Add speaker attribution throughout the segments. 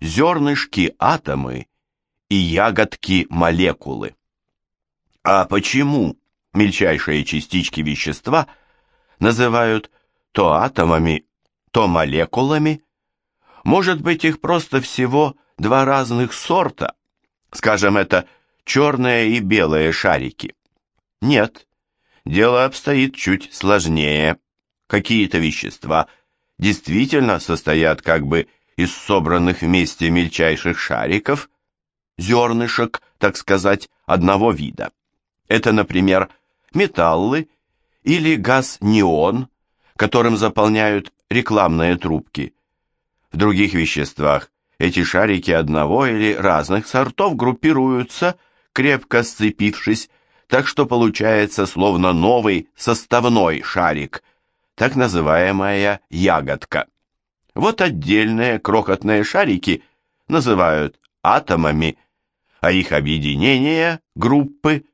Speaker 1: зернышки атомы и ягодки молекулы. А почему мельчайшие частички вещества называют то атомами, то молекулами? Может быть, их просто всего два разных сорта? Скажем, это черные и белые шарики. Нет, дело обстоит чуть сложнее. Какие-то вещества действительно состоят как бы из собранных вместе мельчайших шариков, зернышек, так сказать, одного вида. Это, например, металлы или газ-неон, которым заполняют рекламные трубки. В других веществах эти шарики одного или разных сортов группируются, крепко сцепившись, так что получается словно новый составной шарик, так называемая ягодка. Вот отдельные крохотные шарики называют атомами, а их объединение, группы,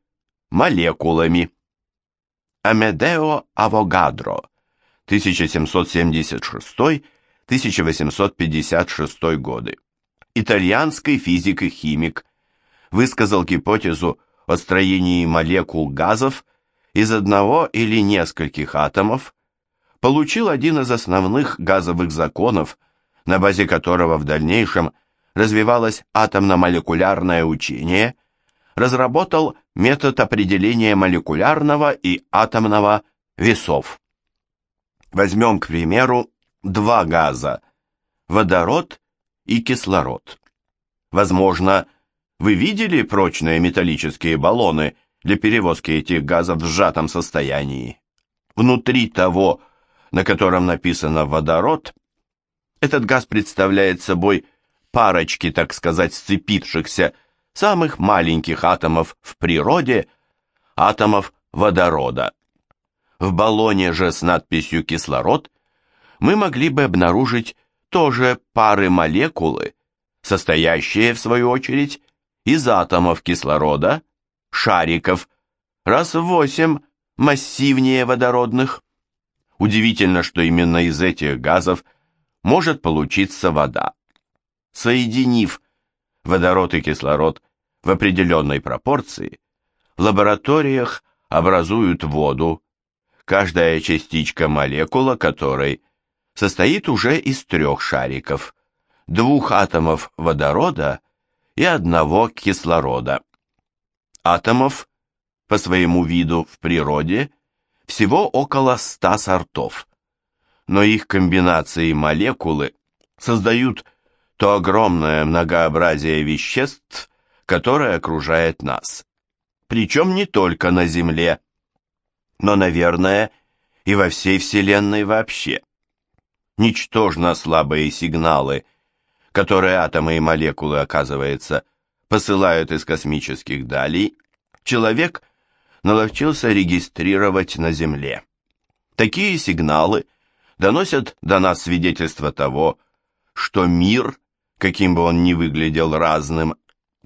Speaker 1: молекулами. Амедео Авогадро, 1776-1856 годы, итальянский физик и химик, высказал гипотезу о строении молекул газов из одного или нескольких атомов, получил один из основных газовых законов, на базе которого в дальнейшем развивалось атомно-молекулярное учение, разработал метод определения молекулярного и атомного весов. Возьмем, к примеру, два газа – водород и кислород. Возможно, вы видели прочные металлические баллоны для перевозки этих газов в сжатом состоянии? Внутри того, на котором написано «водород», этот газ представляет собой парочки, так сказать, сцепившихся самых маленьких атомов в природе, атомов водорода. В баллоне же с надписью «кислород» мы могли бы обнаружить тоже пары молекулы, состоящие, в свою очередь, из атомов кислорода, шариков, раз в восемь массивнее водородных. Удивительно, что именно из этих газов может получиться вода. Соединив водород и кислород в определенной пропорции, в лабораториях образуют воду, каждая частичка молекула которой состоит уже из трех шариков, двух атомов водорода и одного кислорода. Атомов по своему виду в природе всего около 100 сортов, но их комбинации молекулы создают то огромное многообразие веществ, которое окружает нас. Причем не только на Земле, но, наверное, и во всей Вселенной вообще. Ничтожно слабые сигналы, которые атомы и молекулы, оказывается, посылают из космических далей, человек наловчился регистрировать на Земле. Такие сигналы доносят до нас свидетельство того, что мир, каким бы он ни выглядел разным,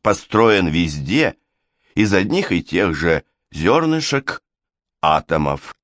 Speaker 1: построен везде из одних и тех же зернышек атомов.